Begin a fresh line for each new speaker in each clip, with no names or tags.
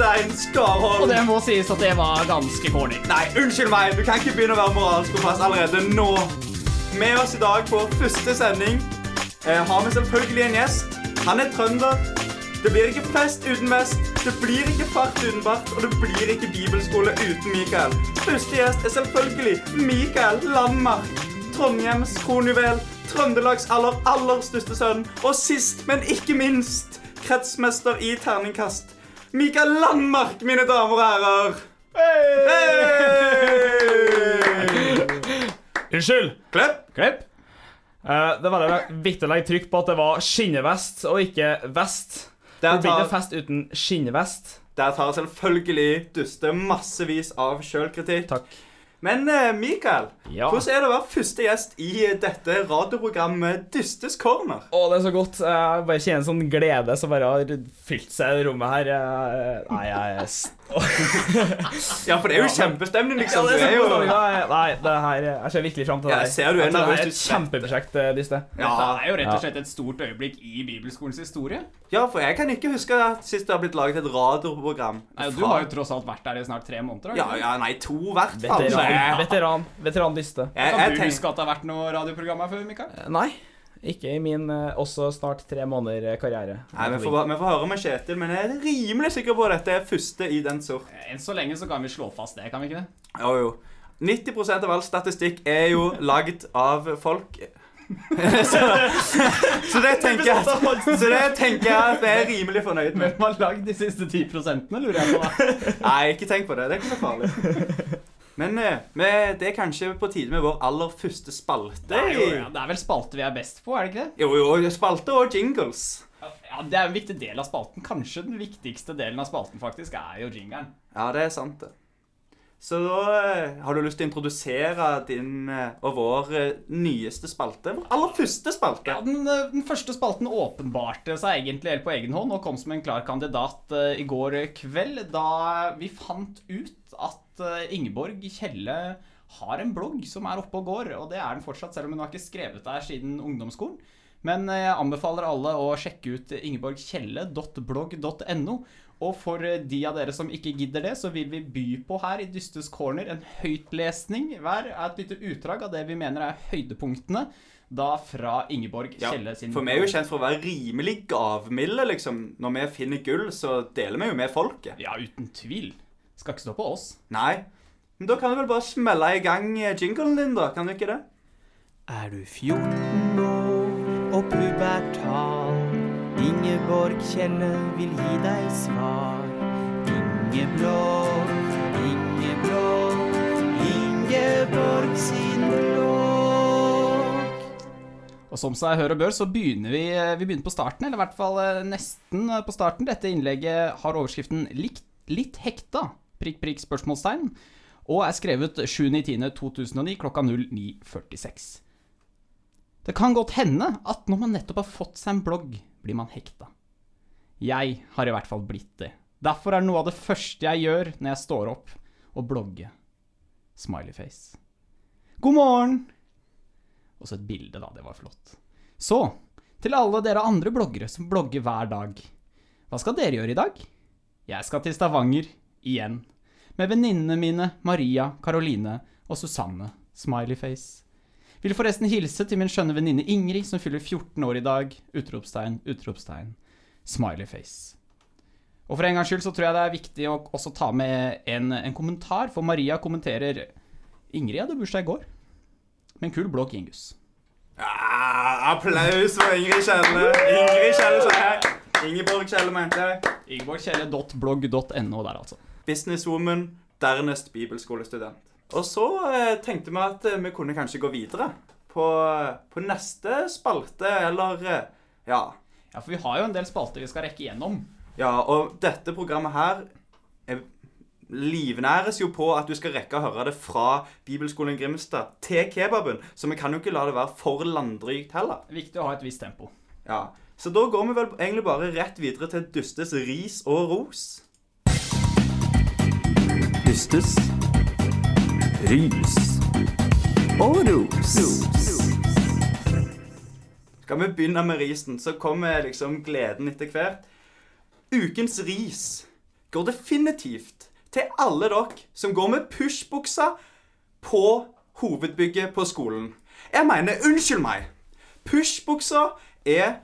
enn Øystein
Og det må sies at det var ganske corny.
Nei, unnskyld meg, du kan ikke begynne å være moralsk kompass allerede nå. Med oss i dag på første sending eh, har vi selvfølgelig en gjest. Han er trønder. Det blir ikke fest uten vest, det blir ikke fart uten bart, og det blir ikke bibelskole uten Mikael. Første gjest er selvfølgelig Mikael Landmark. Trondheims kronjuvel, Trøndelags aller, aller største sønn, og sist, men ikke minst, kretsmester i terningkast. Mikael Landmark, mine damer og herrer. Hey!
Unnskyld!
Klepp.
Klipp. Uh, det var å legge trykk på at det var skinnevest og ikke vest.
Der
Det blir ikke fest uten skinnevest.
der tar selvfølgelig Duste massevis av sjølkritikk.
Takk.
Men eh, Mikael,
Ja.
hvordan er det å være første gjest i dette radioprogrammet Dystes corner?
Å, det er så godt. Jeg bare kjenner en sånn glede som bare har fylt seg i rommet her. Nei, jeg er
Ja, for det er jo kjempestemning,
Ja,
liksom.
det
Du
er
er jo.
Nei, det her Jeg ser virkelig fram til det her.
jeg ser du er
Jeg
nervøs,
Det er et kjempeprosjekt, eh, Dyste.
Ja.
Det er jo rett og slett et stort øyeblikk i bibelskolens historie.
ja, for jeg kan ikke huske at sist det har blitt laget et radioprogram.
Nei, Du har jo tross alt vært der i snart tre måneder.
Ja, ja, nei, to hvert fall.
Veteran. Veteran. Veteran Dyste.
Jeg,
Kan du huske at det har vært noe radioprogram her før, Mikael?
Eh, Nei. Ikke i min eh, også snart tre måneder eh, karriere.
nei, vi, får, vi får høre med Kjetil, men jeg er rimelig sikker på at dette er første i den sort.
Enn så lenge så kan vi slå fast det, kan vi ikke det?
Jo, jo. 90% av all statistikk er jo lagd av folk så, så det tenker jeg Så det tenker jeg at jeg er rimelig fornøyd med.
Hvem har lagd de siste 10 prosentene, lurer jeg på.
Nei, ikke tenk på det. Det er ikke så farlig. Men eh, det er kanskje på tide med vår aller første spalte.
Det er, jo, ja, det er vel spalte vi er best på, er det ikke det?
Jo, jo, spalte og jingles.
Ja, Det er en viktig del av spalten. Kanskje den viktigste delen av spalten faktisk er jo jingeren.
Ja, det er sant, det. Så da eh, har du lyst til å introdusere din eh, og vår nyeste spalte? Vår aller første spalte.
Ja, den, den første spalten åpenbarte seg egentlig helt på egen hånd og kom som en klar kandidat i går kveld, da vi fant ut at eh, Ingeborg Kjelle har en blogg som er oppe og går, og det er den fortsatt, selv om hun har ikke skrevet der siden ungdomsskolen. Men eh, jeg anbefaler alle å sjekke ut ingeborgkjelle.blogg.no. Og for eh, de av dere som ikke gidder det, så vil vi by på her i Dystes Corner en høytlesning hver et lite utdrag av det vi mener er høydepunktene da fra Ingeborg Kjelle sin
for vi er jo kjent for å være rimelig gavmilde, liksom. Når vi finner gull, så deler vi jo med folket.
Ja, uten tvil. Skal ikke stå på oss.
Nei. Men da kan du vel bare smelle i gang eh, jinglen din, da? Kan du ikke det?
Er du 14 år og pubertal? Ingeborg Kjelle vil gi deg svar. Ingeblå, Ingeblå, Ingeborg sin blogg.
Og som seg hør og bør, så begynner vi, vi begynner på starten, eller i hvert fall eh, nesten på starten. Dette innlegget har overskriften 'Litt, litt hekta', prikk, prikk, spørsmålstegn, og er skrevet 7.10.2009 klokka 09.46. Det kan godt hende at når man nettopp har fått seg en blogg, blir man hekta. Jeg har i hvert fall blitt det. Derfor er det noe av det første jeg gjør når jeg står opp, å blogge. Smileyface. God morgen! Og så et bilde, da. Det var flott. Så, til alle dere andre bloggere som blogger hver dag. Hva skal dere gjøre i dag? Jeg skal til Stavanger. Igjen. Med venninnene mine Maria, Caroline og Susanne. Smileyface. Vil forresten hilse til min skjønne venninne Ingrid, som fyller 14 år i dag. Utropstegn, utropstegn. Smileyface. Og for en gangs skyld så tror jeg det er viktig å også ta med en, en kommentar, for Maria kommenterer Ingrid hadde bursdag i går. Med en kul blogg, Ingus.
Ja, applaus for Ingrid Kjelle. Ingrid Kjelle. Ingeborg Kjelle mente jeg.
Ingeborgkjelle.blogg.no der, altså.
Businesswoman, dernest bibelskolestudent. Og så eh, tenkte vi at eh, vi kunne kanskje gå videre på, på neste spalte, eller eh, Ja.
Ja, for vi har jo en del spalter vi skal rekke gjennom.
Ja, og dette programmet her er, livnæres jo på at du skal rekke å høre det fra Bibelskolen Grimstad til kebaben, så vi kan jo ikke la det være for landrykt heller.
Viktig å ha et visst tempo.
Ja, Så da går vi vel egentlig bare rett videre til Dustes ris og ros.
Dystes, rys og ros.
Skal vi begynne med risen, så kommer liksom gleden etter hvert. Ukens ris går definitivt til alle dere som går med pushbuksa på hovedbygget på skolen. Jeg mener, unnskyld meg. Pushbuksa er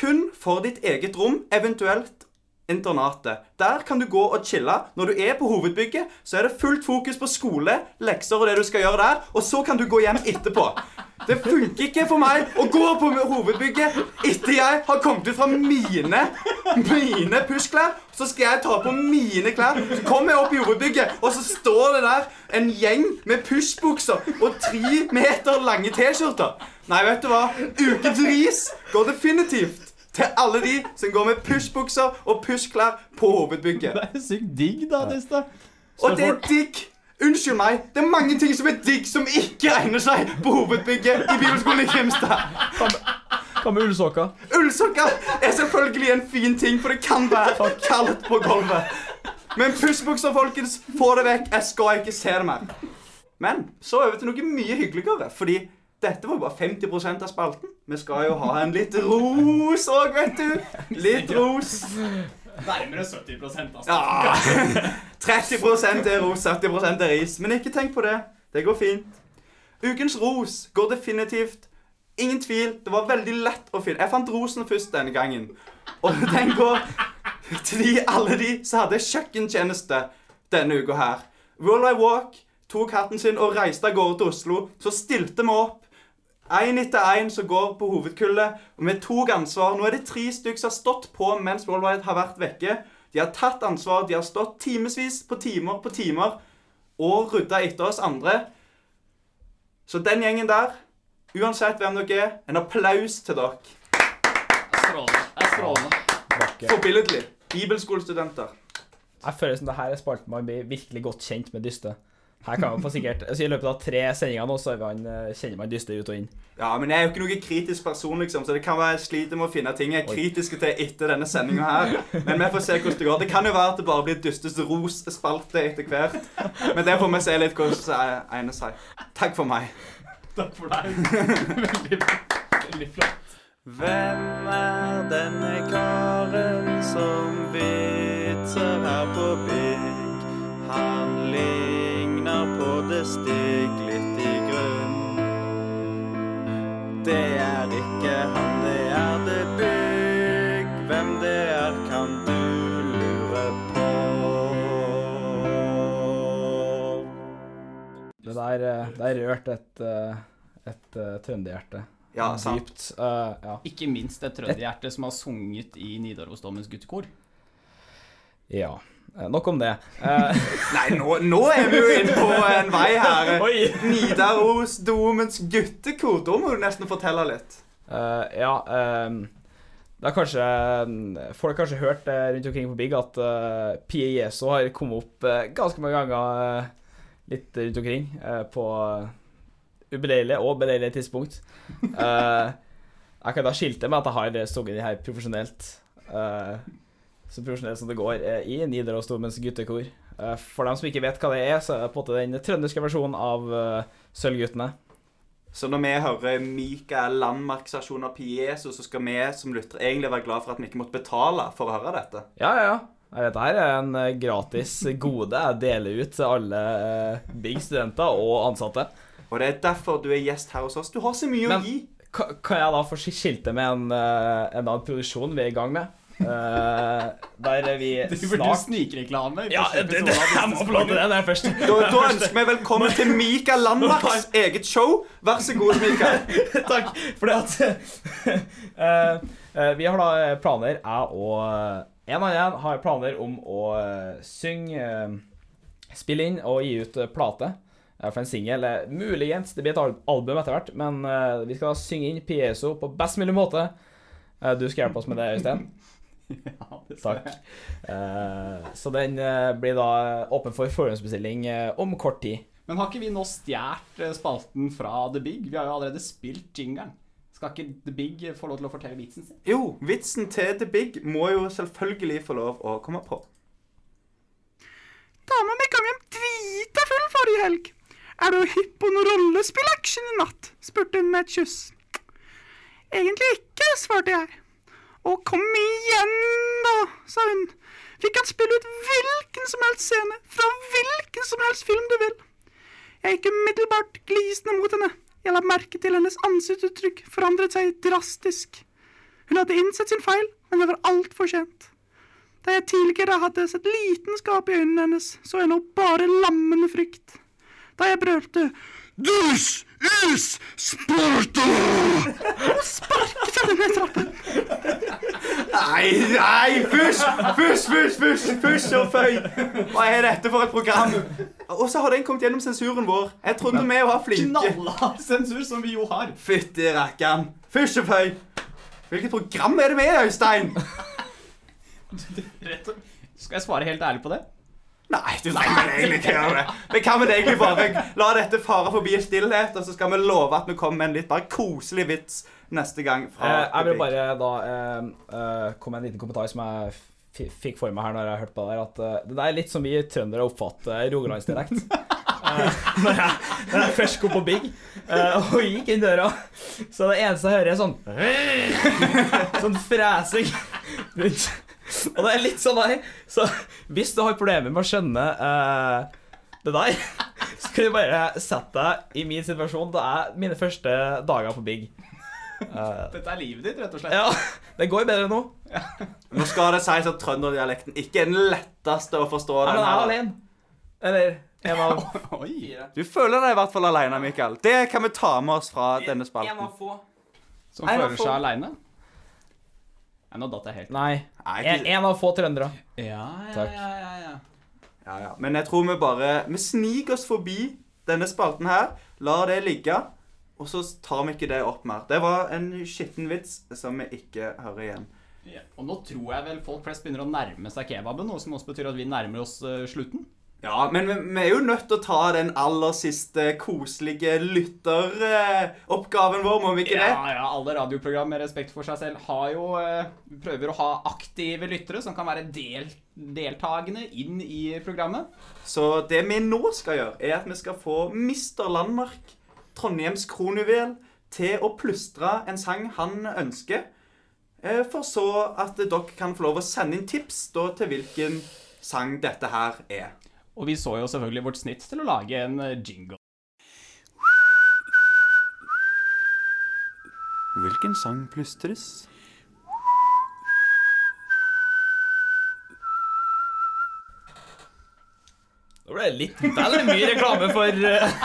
kun for ditt eget rom, eventuelt internatet. Der kan du gå og chille. Når du er på hovedbygget, så er det fullt fokus på skole, lekser og det du skal gjøre der, og så kan du gå hjem etterpå. Det funker ikke for meg å gå på hovedbygget etter jeg har kommet ut fra mine mine pushklær. Så skal jeg ta på mine klær. Så kommer jeg opp i hovedbygget, og så står det der en gjeng med pushbukser og tre meter lange T-skjorter. Nei, vet du hva? Ukens ris går definitivt til alle de som går med pushbukser og pushklær på hovedbygget.
Det er sykt digg, da, Nista.
Og det er digg. Unnskyld meg, det er mange ting som er digg som ikke egner seg på hovedbygget i Bibelskolen i Grimstad.
Hva med ullsokker?
Ullsokker er selvfølgelig en fin ting, for det kan være kaldt på gulvet. Men pushbukser, folkens, få det vekk. Jeg skal ikke se det mer. Men så over til noe mye hyggeligere, fordi dette var jo bare 50 av spalten. Vi skal jo ha en litt ros òg, vet du. Litt ros.
Nærmere 70% altså.
Ja. 30% er ros, 70% er ris. Men ikke tenk på det. Det går fint. Ukens ros går definitivt. Ingen tvil. Det var veldig lett å finne. Jeg fant rosen først denne gangen. Og den går til de, alle de som hadde kjøkkentjeneste denne uka her. World I Walk tok hatten sin og reiste av gårde til Oslo. Så stilte vi opp Én etter én som går på hovedkullet. Og vi tok ansvar. Nå er det tre stykker som har stått på mens Worldwide har vært vekke. De har tatt ansvar. De har stått timevis på timer på timer og rydda etter oss andre. Så den gjengen der, uansett hvem dere er, en applaus til dere.
Er strålende.
Vakker.
Forbilledlig. Bibelskolestudenter.
Jeg føler som det her er spalten man blir virkelig godt kjent med Dyste. Her kan man få sikkert altså I løpet av tre sendinger nå så er man, eh, kjenner man dyster ut og inn.
Ja, men jeg er jo ikke noe kritisk person, liksom, så det kan være jeg sliter med å finne ting jeg er kritiske til etter denne sendinga her. Men vi får se hvordan det går. Det kan jo være at det bare blir Dystes ros-spalte etter hvert. Men det får vi se litt hvordan det egner seg. Takk for meg.
Takk for deg. Veldig, veldig flott.
Hvem er denne karen som vitser her på bygg? Stig litt i grunn. Det er ikke han, det er det bygg. Hvem det er, kan du lure på.
Det der, eh, der rørte et, eh, et eh, trønderhjerte.
Ja, sant.
Eh, ja.
Ikke minst et trønderhjerte som har sunget i Nidarosdomens guttekor.
ja. Eh, Nok om det. Eh,
Nei, nå, nå er vi jo inne på en vei her. Nidarosdomens guttekor. Da må du nesten fortelle litt.
Uh, ja Uh, Det har kanskje Folk har kanskje hørt rundt omkring på Big at uh, Pia Jeso har kommet opp uh, ganske mange ganger litt rundt omkring på uh, ubeleilige og beleilige tidspunkt. Eh, jeg kan da skilte med at jeg har sunget de her profesjonelt. eh, så profesjonelt som det går eh, i Nidarosdomens guttekor. Eh, for dem som ikke vet hva det er, så er det på en måte den trønderske versjonen av uh, Sølvguttene.
Så når vi hører Mikael Landmarks versjon av Pieso, så skal vi som lyttere egentlig være glad for at vi ikke måtte betale for å høre dette.
Ja, ja, ja. Dette er en eh, gratis gode jeg deler ut til alle eh, Big studenter og ansatte.
Og det er derfor du er gjest her hos oss. Du har så mye
Men-
å gi.
Ka- Kan jeg da få sk- skilte med en, eh, en annen produksjon vi er i gang med? Eh, der vi
snart du
snart
snikreklame?
Ja, det, det, jeg må få lov til det. Det er først.
Da, da ønsker vi velkommen til Mikael Landmarks eget show. Vær så god, Mikael.
Takk. Fordi at eh, eh, Vi har da planer, jeg og en av en har planer om å synge, spille inn og gi ut plate. For en singel. Muligens det blir et album etter hvert, men vi skal synge inn Pieso på best mulig måte. Eh, Du skal hjelpe oss med det, Øystein.
Ja, det skal
Takk.
jeg.
Eh, Så den eh, blir da åpen for forhåndsbestilling eh, om kort tid.
Men har ikke vi nå stjålet spalten fra The Big? Vi har jo allerede spilt jingeren. Skal ikke The Big få lov til å fortelle vitsen sin?
Jo, vitsen til The Big må jo selvfølgelig få lov å komme på.
Dama mi kom hjem drita full forrige helg. Er du hypp på noe rollespill-action i natt? spurte hun med et kyss. Egentlig ikke, svarte jeg. Å, kom igjen, da, sa hun. Vi kan spille ut hvilken som helst scene fra hvilken som helst film du vil. Jeg gikk umiddelbart glisende mot henne. Jeg la merke til hennes ansiktsuttrykk forandret seg drastisk. Hun hadde innsett sin feil, men det var altfor sent. Da jeg tidligere hadde sett litenskap i øynene hennes, så jeg nå bare lammende frykt. Da jeg brølte Dus Sparta! Sparket henne ned trappen.
Nei, nei, fysj! Fysj, fysj, fysj, fysj og føy! Hva er dette for et program? Og så har den kommet gjennom sensuren vår. Jeg trodde vi var flinke.
Knalla sensur, som vi jo har.
Fytti rakkeren. Fysj og føy. Hvilket program er det med, Øystein?
Skal jeg svare helt ærlig på det?
Nei, du trenger egentlig ikke gjøre det. Vi kan vel egentlig bare la dette fare forbi i stillhet, og så skal vi love at vi kommer med en litt bare koselig vits neste gang. fra
Eh, jeg vil bare da eh, eh, komme med en liten kommentar som jeg fikk for meg her når jeg hørte på det der, at eh, det der er litt som vi trøndere oppfatter rogalandsdialekt. Eh, når, jeg, når jeg først kom på Big og gikk inn døra, så det eneste jeg hører, er sånn Sånn fresing rundt. Og det er litt sånn her Så hvis du har problemer med å skjønne eh, det der, så kan du bare sette deg i min situasjon. Det er mine første dager på Big. Eh,
Dette er livet ditt, rett og slett.
ja, det går bedre nå.
Nå skal det sies at trønderdialekten ikke er den letteste å forstå.
Ja, men
den
jeg er
her.
alene. Eller en av
Oi.
Du føler deg i hvert fall alene, Mikael. Det kan vi ta med oss fra denne spalten.
få.
Som
Nei,
føler seg aleine? Nei, nå datt jeg helt.
Nei. En, en av få trøndere.
Ja, ja,
Takk.
ja, ja, ja.
ja, ja. Men jeg tror vi bare Vi sniker oss forbi denne spalten her, lar det ligge, og så tar vi ikke det opp mer. Det var en skitten vits som vi ikke hører igjen.
Ja. Og nå tror jeg vel folk flest begynner å nærme seg kebaben, noe som også betyr at vi nærmer oss eh, slutten.
Ja, men vi, vi er jo nødt til å ta den aller siste koselige lytteroppgaven vår, må vi ikke det?
Ja, ja, alle radioprogram med respekt for seg selv har jo eh, prøver å ha aktive lyttere som kan være del, deltagende inn i programmet.
Så det vi nå skal gjøre, er at vi skal få Mr. Landmark, Trondheims kronjuvel, til å plystre en sang han ønsker. eh, For så at dere kan få lov å sende inn tips da, til hvilken sang dette her er.
Og vi så jo selvfølgelig vårt snitt til å lage en eh, jingle.
Hvilken sang plystres?
Da ble det litt vel mye reklame for eh,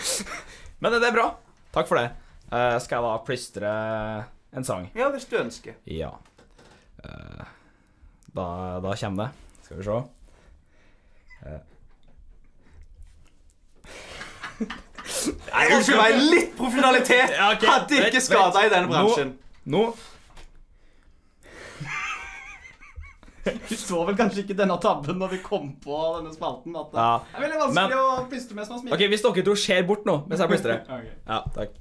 Men det er bra. Takk for det. Eh, skal jeg da plystre en sang?
Ja, hvis du ønsker.
Ja. Eh, da, da kommer det. Skal vi se. Eh.
Nei, Unnskyld meg, litt profesjonalitet
Ja, okay.
hadde ikke skada i denne bransjen.
Nå
Du så vel kanskje ikke denne tabben når vi kom på denne spalten. At det
Ja.
er veldig vanskelig å plystre med sånn.
OK, hvis dere to ser bort nå mens jeg plystrer
okay.
Ja, takk.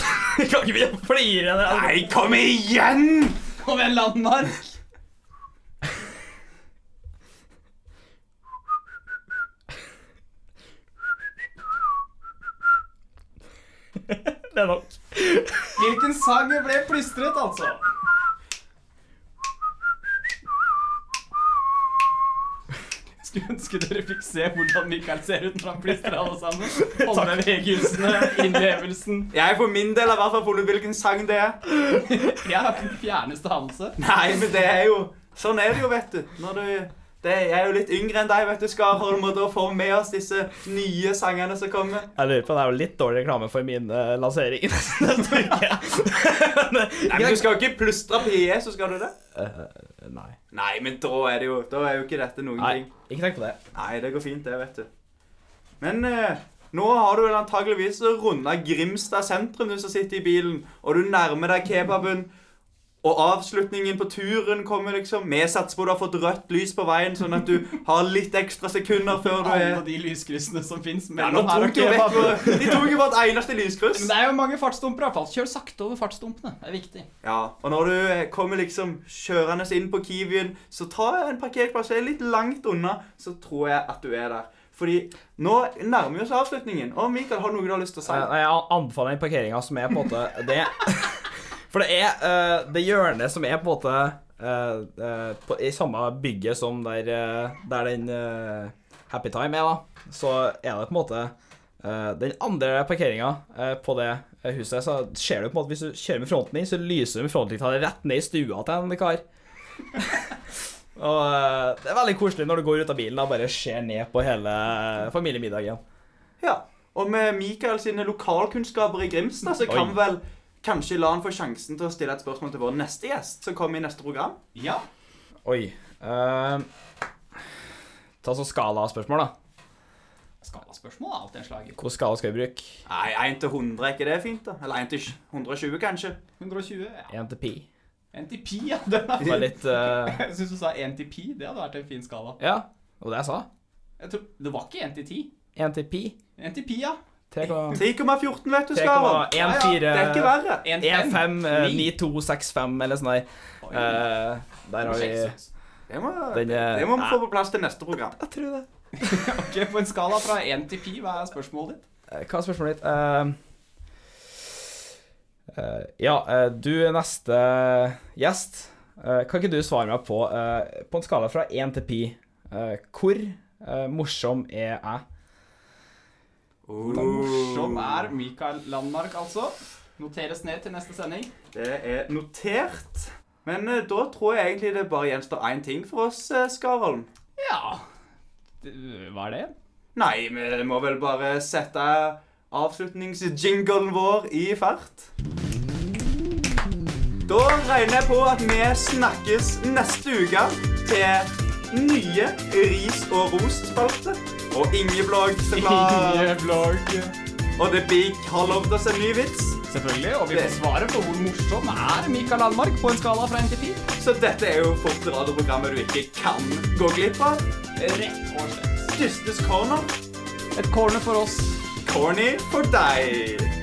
kan ikke vi flire?
Nei, kom igjen!
Kom igjen, Landmark!
Det er nok.
Hvilken sang ble plystret, altså? Skulle ønske dere fikk se hvordan Mikael ser ut når han plystrer alle sammen. Håndbevegelsene, innlevelsen.
Jeg for min del har i hvert fall funnet hvilken sang det er.
Jeg har ikke den fjerneste anelse.
Nei, men det er jo Sånn er det jo, vet du. Når du det, Jeg er jo litt yngre enn deg, vet du, Skarholm, og å får få med oss disse nye sangene som kommer.
Jeg lurer på, Det er jo litt dårlig reklame for min uh, lansering neste uke.
Nei, men Du skal jo ikke plystre på så skal du det?
Eh, nei.
Nei, men da er det jo Da er jo ikke dette noen
nei.
ting.
Ikke tenk på det.
Nei, det går fint, det, vet du. Men uh, nå har du vel antageligvis runda Grimstad sentrum, du som sitter i bilen, og du nærmer deg kebaben. Og avslutningen på turen kommer, liksom. Vi satser på at du har fått rødt lys på veien, sånn at du har litt ekstra sekunder før du er
Alle de lyskryssene som fins
Ja,
her og
vår- De tok jo vårt eneste lyskryss.
Men det er jo mange fartsdumper. Kjør sakte over fartsdumpene. Det er viktig.
Ja, og når du eh, kommer liksom kjørende inn på Kiwien, så ta en parkeringsplass som er litt langt unna, så tror jeg at du er der. Fordi nå nærmer vi oss avslutningen. Og Mikael, har du noe du har lyst til å si?
Jeg anbefaler den parkeringa som er på en måte det For det er uh, det hjørnet som er på en måte uh, på, i samme bygget som der, der den Happy Time er, da. Så er det på en måte den andre parkeringa på det huset. Så ser du på en måte hvis du kjører med fronten inn, så lyser du med frontlykta rett ned i stua til en kar. Og det er veldig koselig når du går ut av bilen og bare ser ned på hele familiemiddagen.
Ja. Og med Mikael sine lokalkunnskaper i Grimstad, så kan
Oi.
vel kanskje la han få sjansen til å stille et spørsmål til vår neste gjest, som kommer i neste program.
Ja.
Oi. Uh, ta så skala av spørsmål, da.
Skalaspørsmål er alltid en slager.
Hvilken skala skal vi bruke?
Nei, 1 til 100, er ikke det fint? da? Eller 1 til 120, kanskje?
120, ja.
1 til pi.
1 til pi, ja. Den er
Det var litt uh...
Jeg syns du sa 1 til pi. Det hadde vært en fin skala.
Ja, det var det jeg sa.
Jeg tror, det var ikke 1 til 10.
1 til pi.
1 til pi, ja.
3,14, vet du, Skaren.
3,14
Det er ikke verre.
1,
1, 5, 9, 2, 6, 5 eller sånn. Eh, der har vi
Det må,
Den er-
det må vi få på plass til neste program.
Jeg tror det.
Ok, På en skala fra 1 til pi, hva er spørsmålet ditt?
Eh, Hva er spørsmålet ditt? Uh, uh, ja, eh, du er neste gjest. Eh, kan ikke du svare meg på, eh, på en skala fra 1 til pi, eh, hvor eh, morsom er jeg?
Hvor morsom er Mikael Landmark, altså? Noteres ned til neste sending.
Det er notert. Men eh, da tror jeg egentlig det bare gjenstår én ting for oss, eh, Skarholm.
Ja Det- Hva er det?
Nei, vi må vel bare sette avslutningsjinglen vår i fart. Da regner jeg på at vi snakkes neste uke til nye ris- og ros-spalter. Og Ingeblogg, så klart. Og The Big har lovd oss en ny vits.
Selvfølgelig, og vi får svaret på hvor morsom er Mikael Almark på en skala fra 1 til 10.
Så dette er jo fort radioprogrammet du ikke kan gå glipp av.
Rett og slett.
Dystes corner.
Et corner for oss.
Corny for deg.